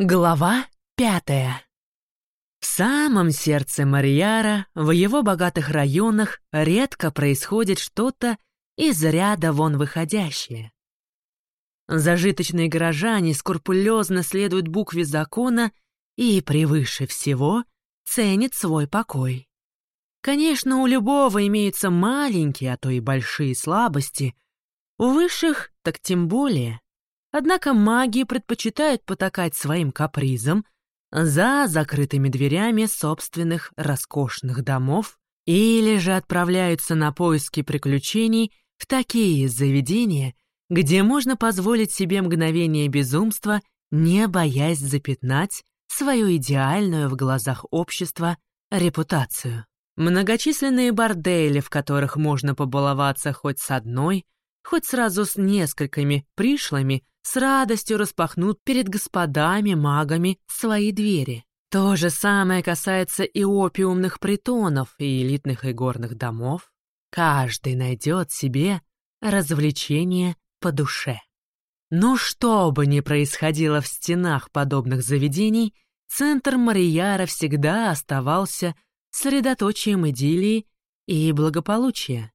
Глава пятая. В самом сердце Марьяра, в его богатых районах, редко происходит что-то из ряда вон выходящее. Зажиточные горожане скрупулезно следуют букве закона и, превыше всего, ценят свой покой. Конечно, у любого имеются маленькие, а то и большие слабости, у высших так тем более. Однако маги предпочитают потакать своим капризам за закрытыми дверями собственных роскошных домов или же отправляются на поиски приключений в такие заведения, где можно позволить себе мгновение безумства, не боясь запятнать свою идеальную в глазах общества репутацию. Многочисленные бордели, в которых можно побаловаться хоть с одной, хоть сразу с несколькими пришлыми, с радостью распахнут перед господами-магами свои двери. То же самое касается и опиумных притонов, и элитных игорных домов. Каждый найдет себе развлечение по душе. Но что бы ни происходило в стенах подобных заведений, центр Марияра всегда оставался средоточием идиллии и благополучия.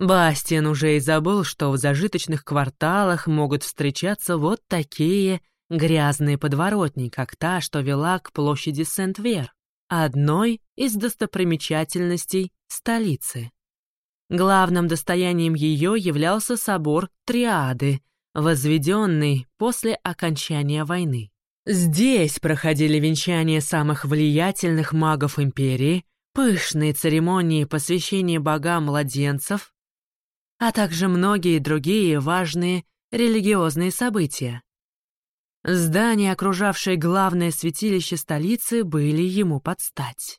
Бастиан уже и забыл, что в зажиточных кварталах могут встречаться вот такие грязные подворотни, как та, что вела к площади Сент-Вер, одной из достопримечательностей столицы. Главным достоянием ее являлся собор Триады, возведенный после окончания войны. Здесь проходили венчания самых влиятельных магов империи, пышные церемонии посвящения богам младенцев, а также многие другие важные религиозные события. Здания, окружавшие главное святилище столицы, были ему под стать.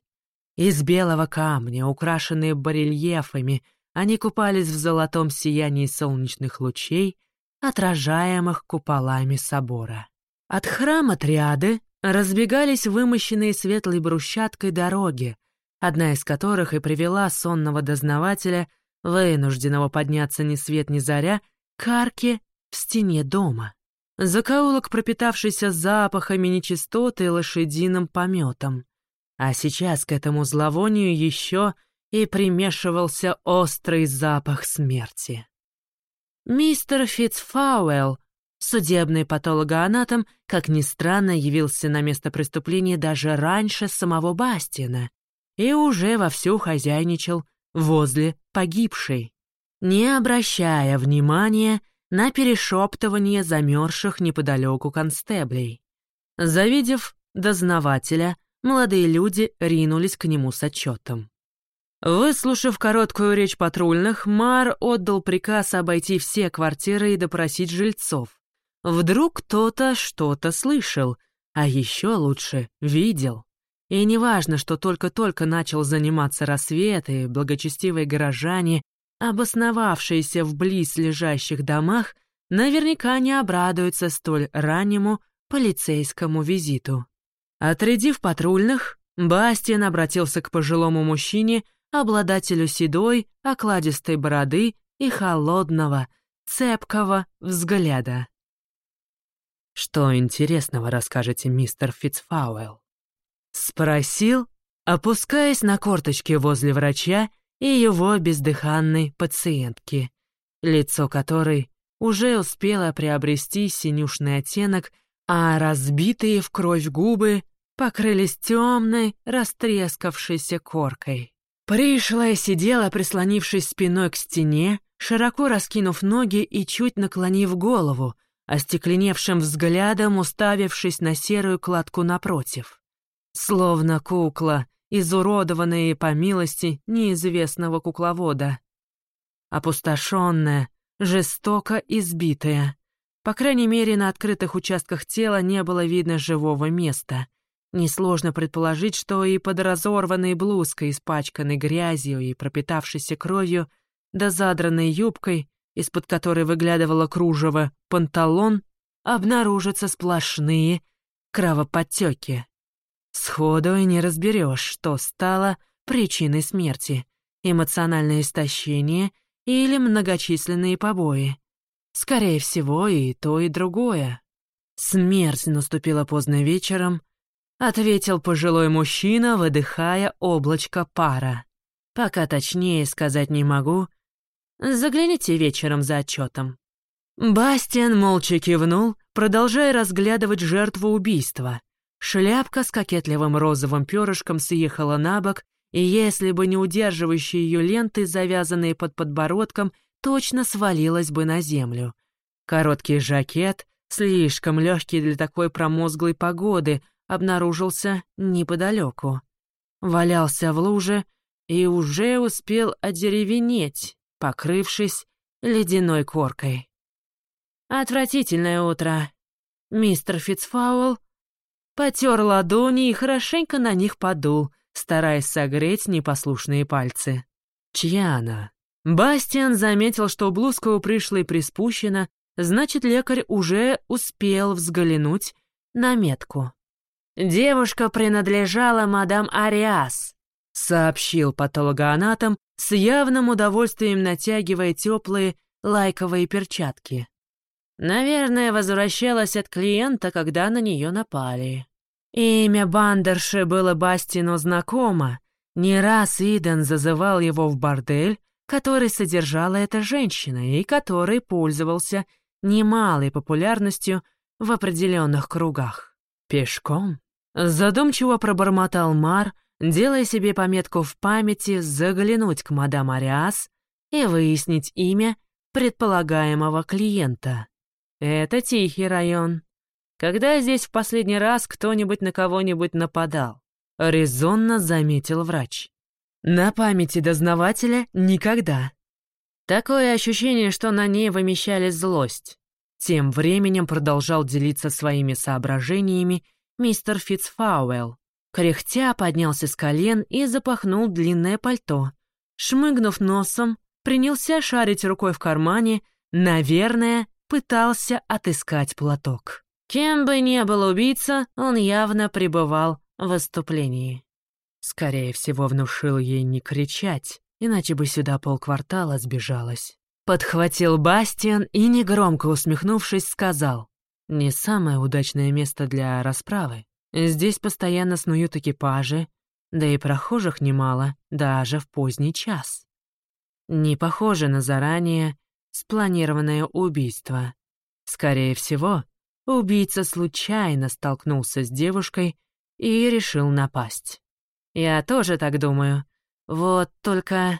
Из белого камня, украшенные барельефами, они купались в золотом сиянии солнечных лучей, отражаемых куполами собора. От храма Триады разбегались вымощенные светлой брусчаткой дороги, одна из которых и привела сонного дознавателя вынужденного подняться ни свет ни заря, к арке в стене дома. Закоулок, пропитавшийся запахами нечистоты и лошадиным пометом. А сейчас к этому зловонию еще и примешивался острый запах смерти. Мистер Фитцфауэлл, судебный патологоанатом, как ни странно, явился на место преступления даже раньше самого Бастина и уже вовсю хозяйничал возле погибшей, не обращая внимания на перешептывание замерзших неподалеку констеблей. Завидев дознавателя, молодые люди ринулись к нему с отчетом. Выслушав короткую речь патрульных, Мар отдал приказ обойти все квартиры и допросить жильцов. Вдруг кто-то что-то слышал, а еще лучше видел. И неважно, что только-только начал заниматься рассвет, и благочестивые горожане, обосновавшиеся в близ лежащих домах, наверняка не обрадуются столь раннему полицейскому визиту. Отрядив патрульных, Бастиан обратился к пожилому мужчине, обладателю седой, окладистой бороды и холодного, цепкого взгляда. «Что интересного расскажете, мистер Фитцфауэлл?» Спросил, опускаясь на корточки возле врача и его бездыханной пациентки, лицо которой уже успело приобрести синюшный оттенок, а разбитые в кровь губы покрылись темной, растрескавшейся коркой. Пришлая сидела, прислонившись спиной к стене, широко раскинув ноги и чуть наклонив голову, остекленевшим взглядом уставившись на серую кладку напротив. Словно кукла, изуродованная по милости неизвестного кукловода. Опустошенная, жестоко избитая. По крайней мере, на открытых участках тела не было видно живого места. Несложно предположить, что и под разорванной блузкой, испачканной грязью и пропитавшейся кровью, да задранной юбкой, из-под которой выглядывало кружево, панталон, обнаружатся сплошные кровоподтеки. Сходу и не разберешь, что стало причиной смерти — эмоциональное истощение или многочисленные побои. Скорее всего, и то, и другое. Смерть наступила поздно вечером, ответил пожилой мужчина, выдыхая облачко пара. Пока точнее сказать не могу. Загляните вечером за отчетом. Бастиан молча кивнул, продолжая разглядывать жертву убийства. Шляпка с кокетливым розовым перышком съехала на бок, и если бы не удерживающие ее ленты, завязанные под подбородком, точно свалилась бы на землю. Короткий жакет, слишком легкий для такой промозглой погоды, обнаружился неподалеку. Валялся в луже и уже успел одеревенеть, покрывшись ледяной коркой. Отвратительное утро. Мистер Фитцфаул потер ладони и хорошенько на них подул, стараясь согреть непослушные пальцы. Чья она? Бастиан заметил, что блузка у пришлой приспущена, значит, лекарь уже успел взглянуть на метку. «Девушка принадлежала мадам Ариас», — сообщил патологоанатом, с явным удовольствием натягивая теплые лайковые перчатки. Наверное, возвращалась от клиента, когда на нее напали. Имя Бандерши было Бастину знакомо. Не раз Иден зазывал его в бордель, который содержала эта женщина и который пользовался немалой популярностью в определенных кругах. Пешком? Задумчиво пробормотал Мар, делая себе пометку в памяти заглянуть к мадам Ариас и выяснить имя предполагаемого клиента. Это тихий район. Когда здесь в последний раз кто-нибудь на кого-нибудь нападал? Резонно заметил врач. На памяти дознавателя никогда. Такое ощущение, что на ней вымещали злость. Тем временем продолжал делиться своими соображениями мистер Фитцфауэлл. Кряхтя поднялся с колен и запахнул длинное пальто. Шмыгнув носом, принялся шарить рукой в кармане, наверное, пытался отыскать платок. Кем бы ни был убийца, он явно пребывал в выступлении. Скорее всего, внушил ей не кричать, иначе бы сюда полквартала сбежалась. Подхватил Бастиан и, негромко усмехнувшись, сказал, «Не самое удачное место для расправы. Здесь постоянно снуют экипажи, да и прохожих немало, даже в поздний час. Не похоже на заранее спланированное убийство. Скорее всего, убийца случайно столкнулся с девушкой и решил напасть. Я тоже так думаю. Вот только...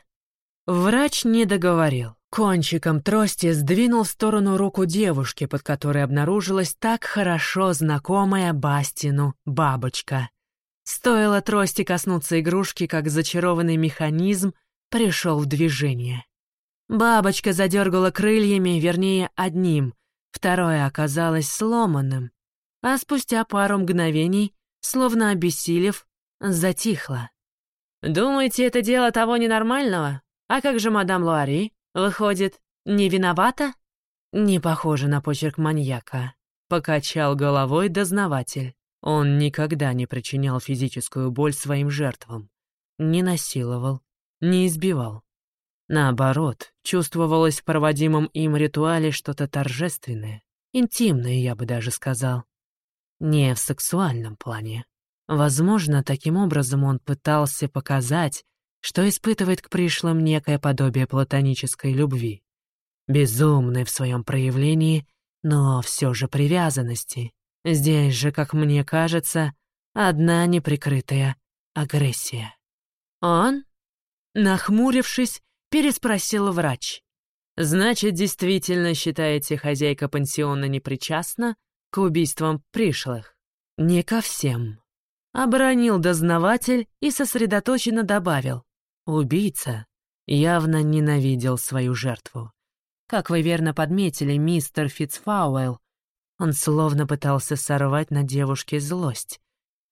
Врач не договорил. Кончиком трости сдвинул в сторону руку девушки, под которой обнаружилась так хорошо знакомая Бастину бабочка. Стоило трости коснуться игрушки, как зачарованный механизм пришел в движение. Бабочка задергала крыльями, вернее, одним, второе оказалось сломанным, а спустя пару мгновений, словно обессилев, затихла. «Думаете, это дело того ненормального? А как же мадам Луари? Выходит, не виновата?» «Не похоже на почерк маньяка», — покачал головой дознаватель. Он никогда не причинял физическую боль своим жертвам, не насиловал, не избивал. Наоборот, чувствовалось в проводимом им ритуале что-то торжественное, интимное, я бы даже сказал. Не в сексуальном плане. Возможно, таким образом он пытался показать, что испытывает к пришлым некое подобие платонической любви. Безумной в своем проявлении, но все же привязанности. Здесь же, как мне кажется, одна неприкрытая агрессия. Он, нахмурившись, переспросил врач. «Значит, действительно считаете, хозяйка пансиона непричастна к убийствам пришлых?» «Не ко всем», — оборонил дознаватель и сосредоточенно добавил. «Убийца явно ненавидел свою жертву. Как вы верно подметили, мистер Фитцфауэлл, он словно пытался сорвать на девушке злость.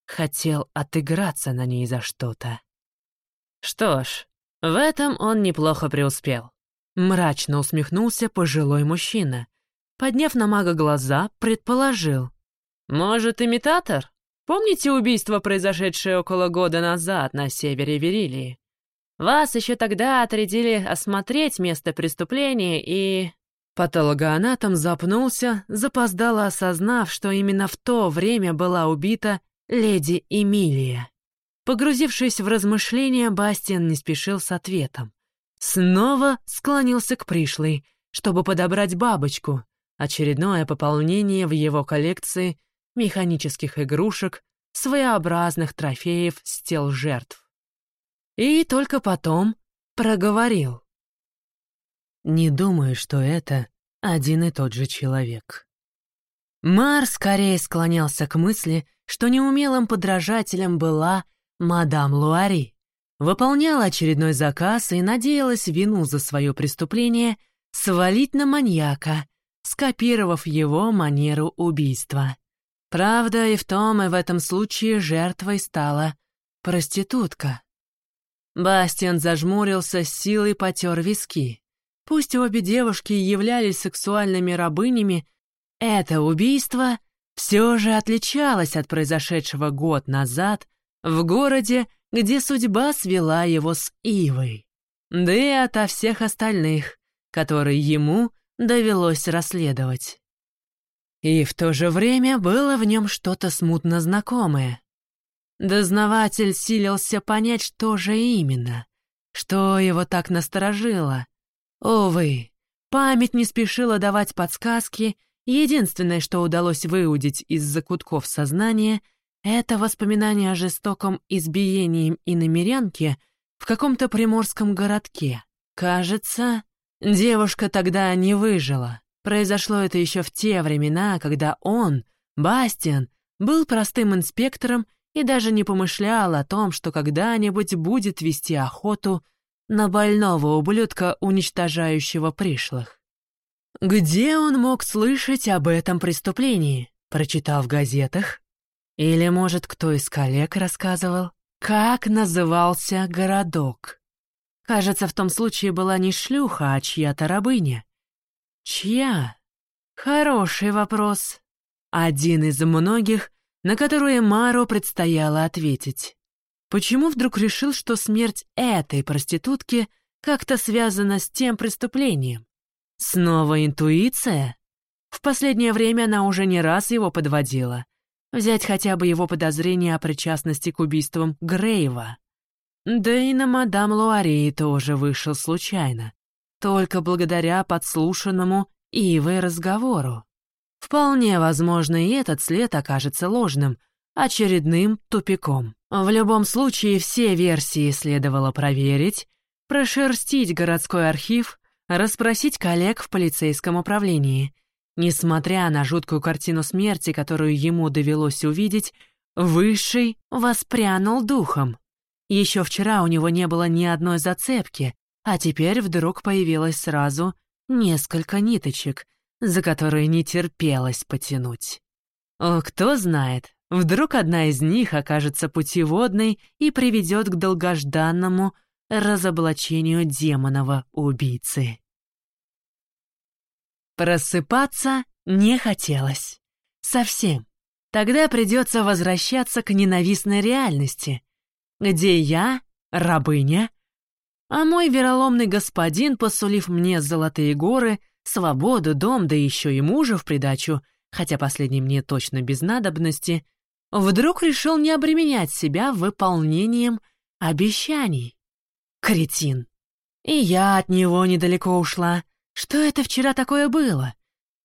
Хотел отыграться на ней за что-то. Что ж, в этом он неплохо преуспел. Мрачно усмехнулся пожилой мужчина. Подняв на мага глаза, предположил. «Может, имитатор? Помните убийство, произошедшее около года назад на севере Верилии? Вас еще тогда отрядили осмотреть место преступления и... Патологоанатом запнулся, запоздало осознав, что именно в то время была убита леди Эмилия. Погрузившись в размышления, Бастиан не спешил с ответом. Снова склонился к пришлой, чтобы подобрать бабочку, очередное пополнение в его коллекции механических игрушек, своеобразных трофеев с тел жертв. И только потом проговорил. «Не думаю, что это один и тот же человек». Мар скорее склонялся к мысли, что неумелым подражателем была Мадам Луари выполняла очередной заказ и надеялась вину за свое преступление свалить на маньяка, скопировав его манеру убийства. Правда, и в том, и в этом случае жертвой стала проститутка. Бастиан зажмурился, с силой потер виски. Пусть обе девушки являлись сексуальными рабынями, это убийство все же отличалось от произошедшего год назад в городе, где судьба свела его с Ивой, да и ото всех остальных, которые ему довелось расследовать. И в то же время было в нем что-то смутно знакомое. Дознаватель силился понять, что же именно, что его так насторожило. Увы, память не спешила давать подсказки, единственное, что удалось выудить из закутков сознания — это воспоминание о жестоком избиении и намерянке в каком-то приморском городке. Кажется, девушка тогда не выжила. Произошло это еще в те времена, когда он, Бастиан, был простым инспектором и даже не помышлял о том, что когда-нибудь будет вести охоту на больного ублюдка, уничтожающего пришлых. Где он мог слышать об этом преступлении? Прочитал в газетах? Или, может, кто из коллег рассказывал, как назывался городок? Кажется, в том случае была не шлюха, а чья-то рабыня. Чья? Хороший вопрос. Один из многих, на которые Мару предстояло ответить. Почему вдруг решил, что смерть этой проститутки как-то связана с тем преступлением? Снова интуиция? В последнее время она уже не раз его подводила. Взять хотя бы его подозрение о причастности к убийствам Грейва. Да и на мадам Луарии тоже вышел случайно, только благодаря подслушанному Ивой разговору. Вполне возможно, и этот след окажется ложным, очередным тупиком. В любом случае, все версии следовало проверить, прошерстить городской архив, расспросить коллег в полицейском управлении — Несмотря на жуткую картину смерти, которую ему довелось увидеть, Высший воспрянул духом. Еще вчера у него не было ни одной зацепки, а теперь вдруг появилось сразу несколько ниточек, за которые не терпелось потянуть. О, кто знает, вдруг одна из них окажется путеводной и приведет к долгожданному разоблачению демонова убийцы. Просыпаться не хотелось. Совсем. Тогда придется возвращаться к ненавистной реальности, где я — рабыня, а мой вероломный господин, посулив мне золотые горы, свободу, дом, да еще и мужа в придачу, хотя последний мне точно без надобности, вдруг решил не обременять себя выполнением обещаний. Кретин. И я от него недалеко ушла. Что это вчера такое было?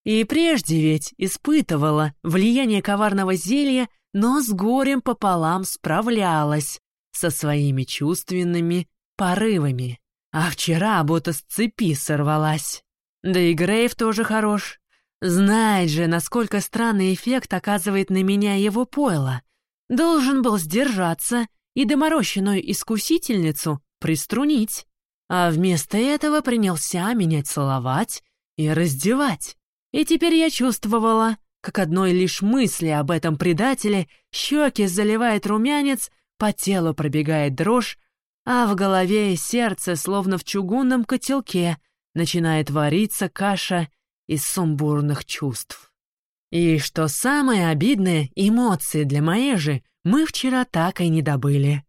И прежде ведь испытывала влияние коварного зелья, но с горем пополам справлялась со своими чувственными порывами. А вчера будто с цепи сорвалась. Да и Грейв тоже хорош. Знает же, насколько странный эффект оказывает на меня его пойло. Должен был сдержаться и доморощенную искусительницу приструнить а вместо этого принялся меня целовать и раздевать. И теперь я чувствовала, как одной лишь мысли об этом предателе щеки заливает румянец, по телу пробегает дрожь, а в голове и сердце, словно в чугунном котелке, начинает вариться каша из сумбурных чувств. И что самое обидное, эмоции для моей же мы вчера так и не добыли.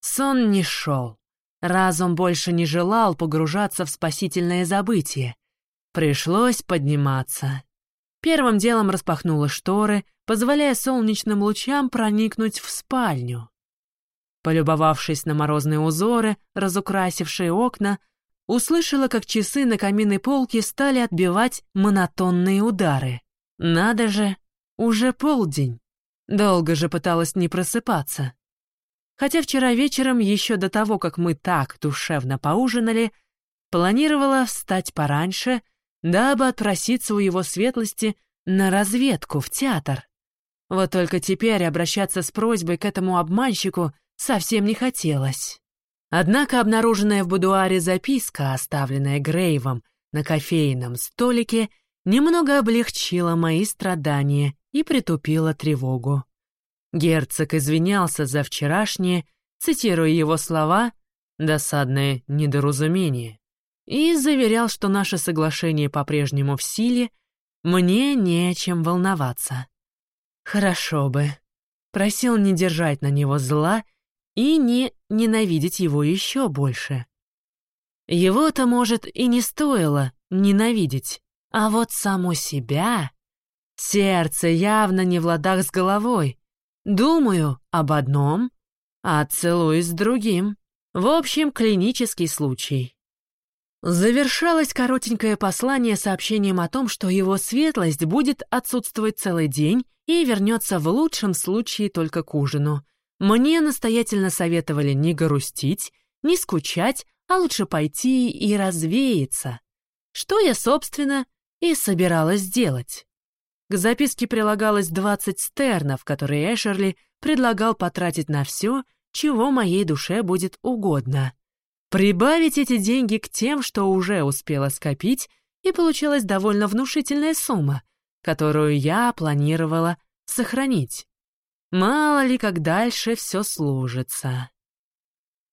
Сон не шел. Разум больше не желал погружаться в спасительное забытие. Пришлось подниматься. Первым делом распахнула шторы, позволяя солнечным лучам проникнуть в спальню. Полюбовавшись на морозные узоры, разукрасившие окна, услышала, как часы на каминной полке стали отбивать монотонные удары. Надо же, уже полдень. Долго же пыталась не просыпаться. Хотя вчера вечером, еще до того, как мы так душевно поужинали, планировала встать пораньше, дабы отпроситься у его светлости на разведку в театр. Вот только теперь обращаться с просьбой к этому обманщику совсем не хотелось. Однако обнаруженная в будуаре записка, оставленная Грейвом на кофейном столике, немного облегчила мои страдания и притупила тревогу. Герцог извинялся за вчерашнее, цитируя его слова «досадное недоразумение», и заверял, что наше соглашение по-прежнему в силе, мне не о чем волноваться. Хорошо бы. Просил не держать на него зла и не ненавидеть его еще больше. Его-то, может, и не стоило ненавидеть, а вот само себя... Сердце явно не в ладах с головой. Думаю об одном, а целуюсь с другим. В общем, клинический случай. Завершалось коротенькое послание сообщением о том, что его светлость будет отсутствовать целый день и вернется в лучшем случае только к ужину. Мне настоятельно советовали не грустить, не скучать, а лучше пойти и развеяться. Что я, собственно, и собиралась сделать. К записке прилагалось 20 стернов, которые Эшерли предлагал потратить на все, чего моей душе будет угодно. Прибавить эти деньги к тем, что уже успела скопить, и получилась довольно внушительная сумма, которую я планировала сохранить. Мало ли, как дальше все служится.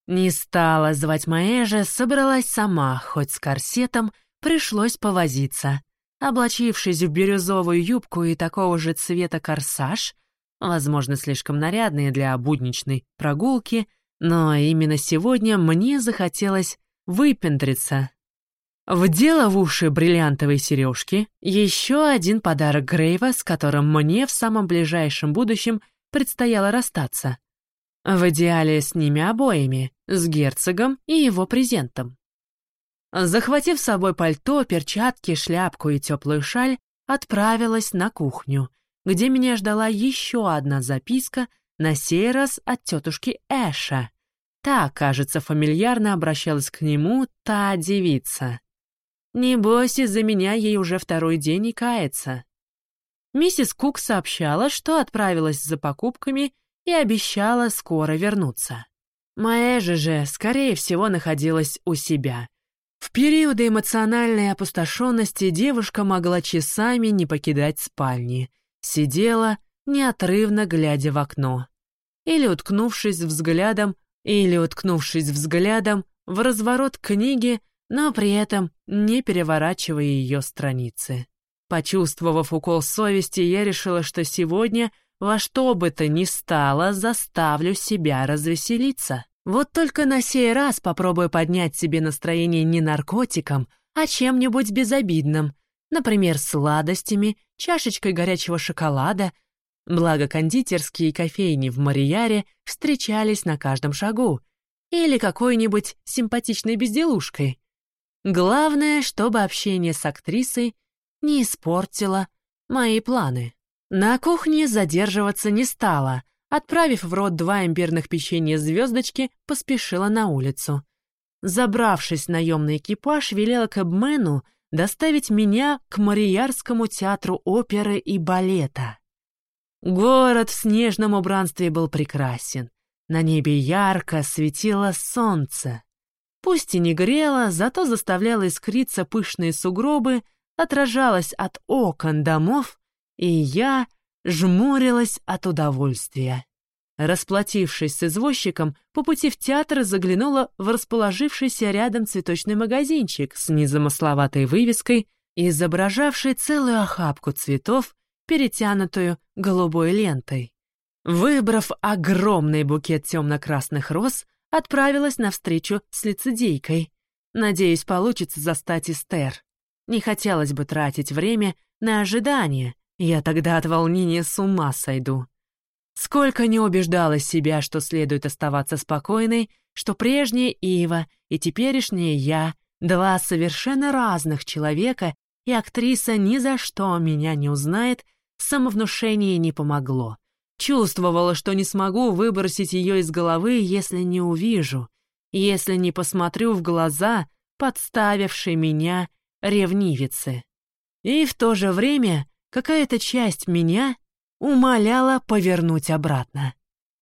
Не стала звать Маэжа, собралась сама, хоть с корсетом пришлось повозиться. Облачившись в бирюзовую юбку и такого же цвета корсаж, возможно, слишком нарядные для будничной прогулки, но именно сегодня мне захотелось выпендриться. Вдела в уши бриллиантовой сережки, еще один подарок Грейва, с которым мне в самом ближайшем будущем предстояло расстаться. В идеале с ними обоими, с герцогом и его презентом. Захватив с собой пальто, перчатки, шляпку и теплую шаль, отправилась на кухню, где меня ждала еще одна записка, на сей раз от тетушки Эша. Та, кажется, фамильярно обращалась к нему та девица. Небось, из-за меня ей уже второй день и кается. Миссис Кук сообщала, что отправилась за покупками и обещала скоро вернуться. Маэжа же, скорее всего, находилась у себя. В периоды эмоциональной опустошенности девушка могла часами не покидать спальни. Сидела, неотрывно глядя в окно. Или уткнувшись взглядом, или уткнувшись взглядом в разворот книги, но при этом не переворачивая ее страницы. Почувствовав укол совести, я решила, что сегодня во что бы то ни стало заставлю себя развеселиться. Вот только на сей раз попробую поднять себе настроение не наркотиком, а чем-нибудь безобидным, например, сладостями, чашечкой горячего шоколада. Благо кондитерские и кофейни в Марияре встречались на каждом шагу. Или какой-нибудь симпатичной безделушкой. Главное, чтобы общение с актрисой не испортило мои планы. На кухне задерживаться не стала — Отправив в рот два имбирных печенья звездочки, поспешила на улицу. Забравшись в наемный экипаж, велела Кэбмену доставить меня к Мариярскому театру оперы и балета. Город в снежном убранстве был прекрасен. На небе ярко светило солнце. Пусть и не грело, зато заставляло искриться пышные сугробы, отражалось от окон домов, и я жмурилась от удовольствия. Расплатившись с извозчиком, по пути в театр заглянула в расположившийся рядом цветочный магазинчик с незамысловатой вывеской, изображавшей целую охапку цветов, перетянутую голубой лентой. Выбрав огромный букет темно-красных роз, отправилась навстречу с лицедейкой. Надеюсь, получится застать Эстер. Не хотелось бы тратить время на ожидание, я тогда от волнения с ума сойду. Сколько не убеждала себя, что следует оставаться спокойной, что прежняя Ива и теперешняя я — два совершенно разных человека, и актриса ни за что меня не узнает, самовнушение не помогло. Чувствовала, что не смогу выбросить ее из головы, если не увижу, если не посмотрю в глаза, подставившей меня ревнивицы. И в то же время какая-то часть меня умоляла повернуть обратно.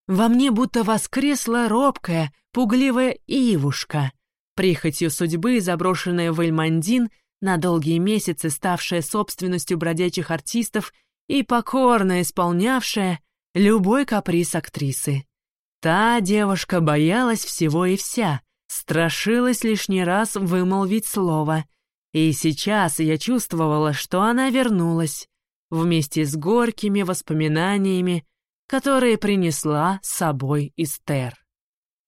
Во мне будто воскресла робкая, пугливая Ивушка, прихотью судьбы, заброшенная в Эльмандин, на долгие месяцы ставшая собственностью бродячих артистов и покорно исполнявшая любой каприз актрисы. Та девушка боялась всего и вся, страшилась лишний раз вымолвить слово. И сейчас я чувствовала, что она вернулась, вместе с горькими воспоминаниями, которые принесла с собой Эстер.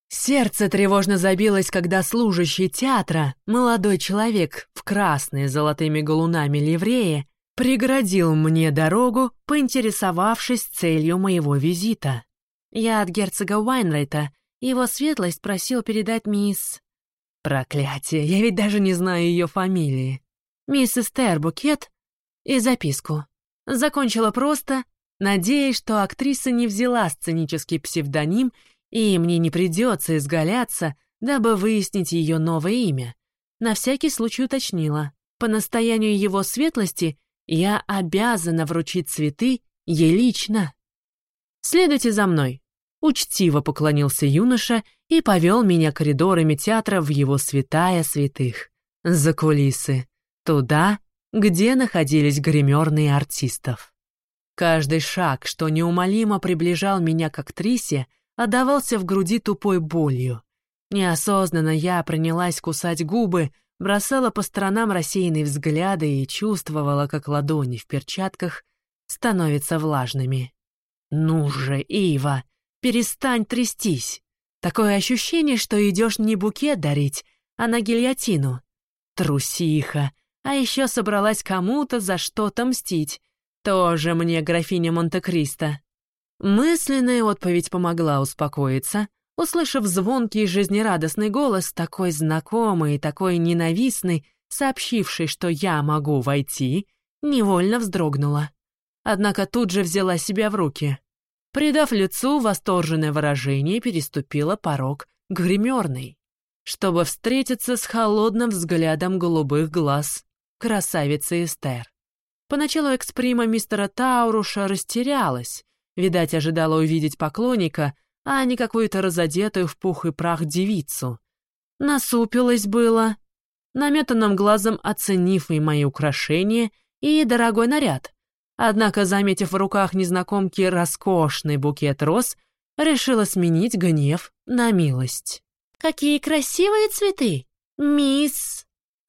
Сердце тревожно забилось, когда служащий театра, молодой человек в красной золотыми галунами ливреи, преградил мне дорогу, поинтересовавшись целью моего визита. Я от герцога Уайнрайта, его светлость просил передать мисс... Проклятие, я ведь даже не знаю ее фамилии. Мисс Эстер Букет и записку. Закончила просто, надеясь, что актриса не взяла сценический псевдоним, и мне не придется изгаляться, дабы выяснить ее новое имя. На всякий случай уточнила. По настоянию его светлости я обязана вручить цветы ей лично. «Следуйте за мной», — учтиво поклонился юноша и повел меня коридорами театра в его святая святых, за кулисы, туда, где находились гримерные артистов. Каждый шаг, что неумолимо приближал меня к актрисе, отдавался в груди тупой болью. Неосознанно я принялась кусать губы, бросала по сторонам рассеянные взгляды и чувствовала, как ладони в перчатках становятся влажными. «Ну же, Ива, перестань трястись! Такое ощущение, что идешь не букет дарить, а на гильотину. Трусиха, а еще собралась кому-то за что-то мстить. Тоже мне графиня Монте-Кристо. Мысленная отповедь помогла успокоиться, услышав звонкий жизнерадостный голос, такой знакомый и такой ненавистный, сообщивший, что я могу войти, невольно вздрогнула. Однако тут же взяла себя в руки. Придав лицу восторженное выражение, переступила порог гримерной, чтобы встретиться с холодным взглядом голубых глаз красавица Эстер. Поначалу эксприма мистера Тауруша растерялась, видать, ожидала увидеть поклонника, а не какую-то разодетую в пух и прах девицу. Насупилась было, наметанным глазом оценив и мои украшения, и дорогой наряд. Однако, заметив в руках незнакомки роскошный букет роз, решила сменить гнев на милость. «Какие красивые цветы, мисс!»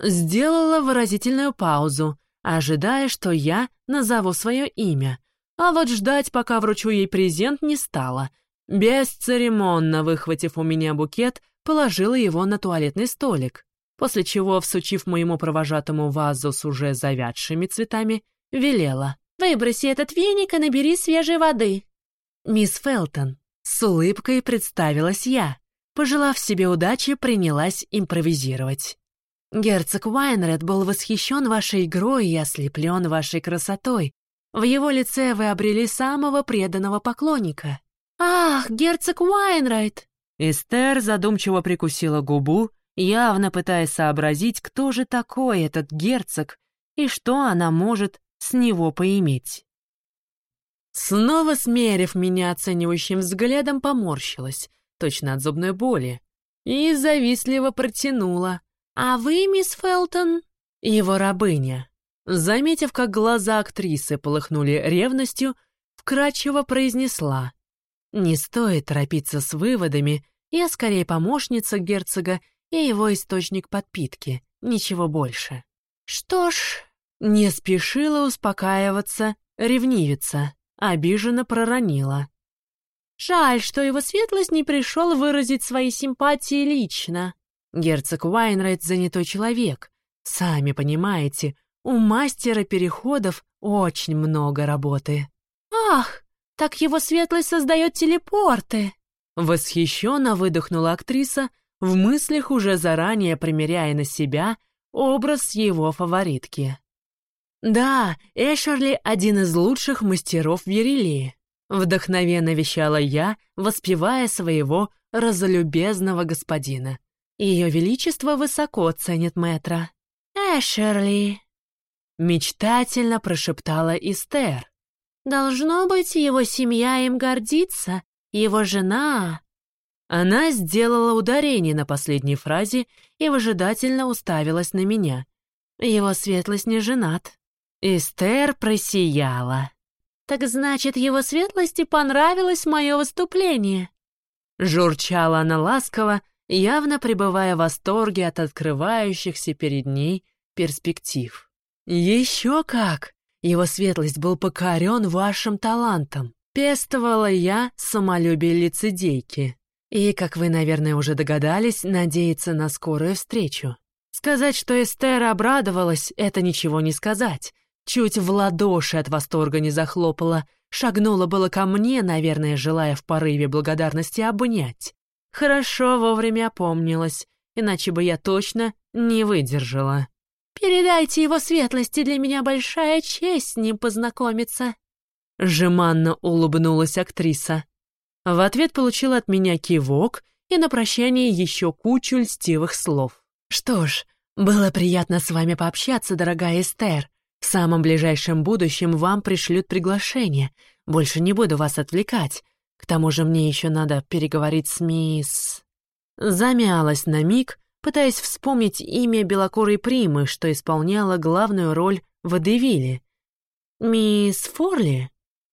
Сделала выразительную паузу, ожидая, что я назову свое имя. А вот ждать, пока вручу ей презент, не стала. Бесцеремонно выхватив у меня букет, положила его на туалетный столик, после чего, всучив моему провожатому вазу с уже завядшими цветами, велела. «Выброси этот веник и набери свежей воды». «Мисс Фелтон», с улыбкой представилась я. Пожелав себе удачи, принялась импровизировать. Герцог Уайнред был восхищен вашей игрой и ослеплен вашей красотой. В его лице вы обрели самого преданного поклонника. «Ах, герцог Уайнрайт!» Эстер задумчиво прикусила губу, явно пытаясь сообразить, кто же такой этот герцог и что она может с него поиметь. Снова смерив меня оценивающим взглядом, поморщилась, точно от зубной боли, и завистливо протянула. «А вы, мисс Фелтон?» Его рабыня. Заметив, как глаза актрисы полыхнули ревностью, вкратчиво произнесла. «Не стоит торопиться с выводами, я скорее помощница герцога и его источник подпитки, ничего больше». «Что ж...» Не спешила успокаиваться, ревнивица, обиженно проронила. «Жаль, что его светлость не пришел выразить свои симпатии лично. Герцог Уайнрайт занятой человек. Сами понимаете, у мастера переходов очень много работы. «Ах, так его светлость создает телепорты!» Восхищенно выдохнула актриса, в мыслях уже заранее примеряя на себя образ его фаворитки. «Да, Эшерли — один из лучших мастеров в Ерелии», — вдохновенно вещала я, воспевая своего разолюбезного господина. «Ее Величество высоко ценит мэтра». «Эшерли», — мечтательно прошептала Эстер. «Должно быть, его семья им гордится, его жена...» Она сделала ударение на последней фразе и выжидательно уставилась на меня. Его светлость не женат. Эстер просияла. «Так значит, его светлости понравилось мое выступление?» Журчала она ласково, явно пребывая в восторге от открывающихся перед ней перспектив. «Еще как! Его светлость был покорен вашим талантом. Пестовала я самолюбие лицедейки. И, как вы, наверное, уже догадались, надеяться на скорую встречу. Сказать, что Эстер обрадовалась, это ничего не сказать. Чуть в ладоши от восторга не захлопала, шагнула было ко мне, наверное, желая в порыве благодарности обнять. Хорошо вовремя опомнилась, иначе бы я точно не выдержала. «Передайте его светлости, для меня большая честь с ним познакомиться», Жеманно улыбнулась актриса. В ответ получила от меня кивок и на прощание еще кучу льстивых слов. «Что ж, было приятно с вами пообщаться, дорогая Эстер. В самом ближайшем будущем вам пришлют приглашение. Больше не буду вас отвлекать. К тому же мне еще надо переговорить с мисс...» Замялась на миг, пытаясь вспомнить имя белокурой примы, что исполняла главную роль в «Адевиле». «Мисс Форли?»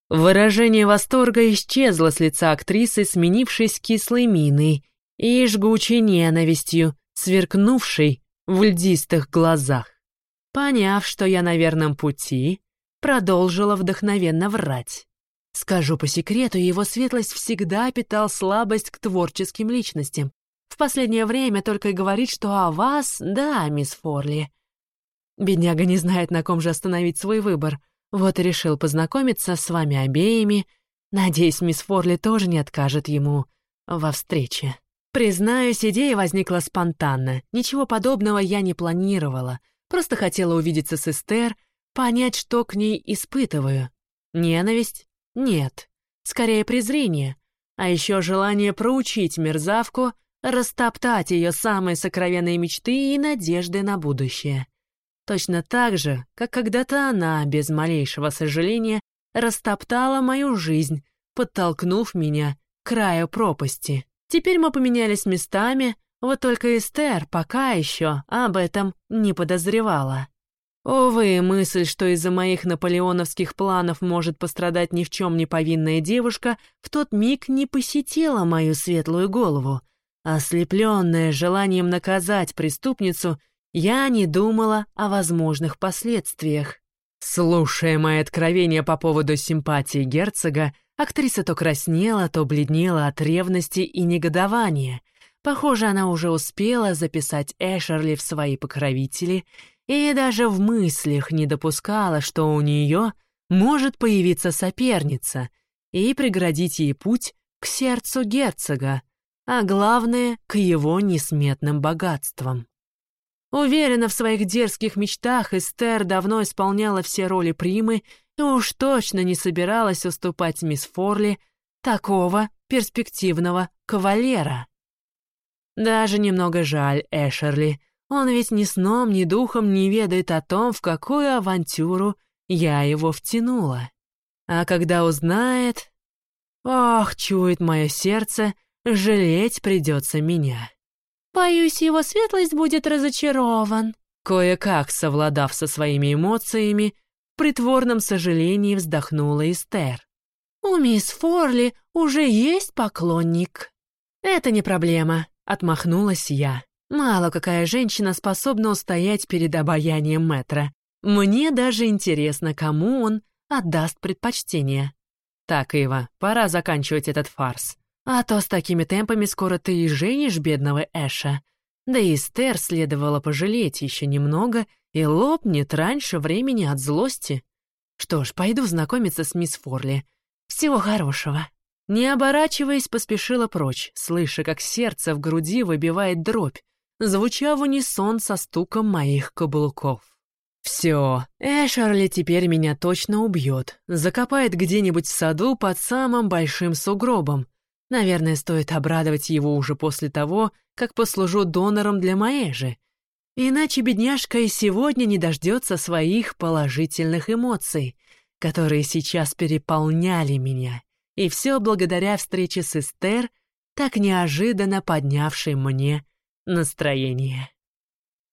Выражение восторга исчезло с лица актрисы, сменившись кислой миной и жгучей ненавистью, сверкнувшей в льдистых глазах. Поняв, что я на верном пути, продолжила вдохновенно врать. Скажу по секрету, его светлость всегда питал слабость к творческим личностям. В последнее время только и говорит, что о вас, да, мисс Форли. Бедняга не знает, на ком же остановить свой выбор — вот и решил познакомиться с вами обеими. Надеюсь, мисс Форли тоже не откажет ему во встрече. Признаюсь, идея возникла спонтанно. Ничего подобного я не планировала. Просто хотела увидеться с Эстер, понять, что к ней испытываю. Ненависть? Нет. Скорее презрение. А еще желание проучить мерзавку, растоптать ее самые сокровенные мечты и надежды на будущее. Точно так же, как когда-то она, без малейшего сожаления, растоптала мою жизнь, подтолкнув меня к краю пропасти. Теперь мы поменялись местами, вот только Эстер пока еще об этом не подозревала. Увы, мысль, что из-за моих наполеоновских планов может пострадать ни в чем не повинная девушка, в тот миг не посетила мою светлую голову. Ослепленная желанием наказать преступницу, я не думала о возможных последствиях. Слушая мои откровения по поводу симпатии герцога, актриса то краснела, то бледнела от ревности и негодования. Похоже, она уже успела записать Эшерли в свои покровители и даже в мыслях не допускала, что у нее может появиться соперница и преградить ей путь к сердцу герцога, а главное, к его несметным богатствам. Уверена в своих дерзких мечтах, Эстер давно исполняла все роли примы и уж точно не собиралась уступать мисс Форли такого перспективного кавалера. Даже немного жаль Эшерли. Он ведь ни сном, ни духом не ведает о том, в какую авантюру я его втянула. А когда узнает... Ох, чует мое сердце, жалеть придется меня. Боюсь, его светлость будет разочарован». Кое-как, совладав со своими эмоциями, в притворном сожалении вздохнула Эстер. «У мисс Форли уже есть поклонник». «Это не проблема», — отмахнулась я. «Мало какая женщина способна устоять перед обаянием мэтра. Мне даже интересно, кому он отдаст предпочтение». «Так, Ива, пора заканчивать этот фарс. А то с такими темпами скоро ты и женишь бедного Эша. Да и Эстер следовало пожалеть еще немного и лопнет раньше времени от злости. Что ж, пойду знакомиться с мисс Форли. Всего хорошего. Не оборачиваясь, поспешила прочь, слыша, как сердце в груди выбивает дробь, звуча в унисон со стуком моих каблуков. Все, Эшерли теперь меня точно убьет, закопает где-нибудь в саду под самым большим сугробом. Наверное, стоит обрадовать его уже после того, как послужу донором для Маэжи. Иначе бедняжка и сегодня не дождется своих положительных эмоций, которые сейчас переполняли меня. И все благодаря встрече с Эстер, так неожиданно поднявшей мне настроение.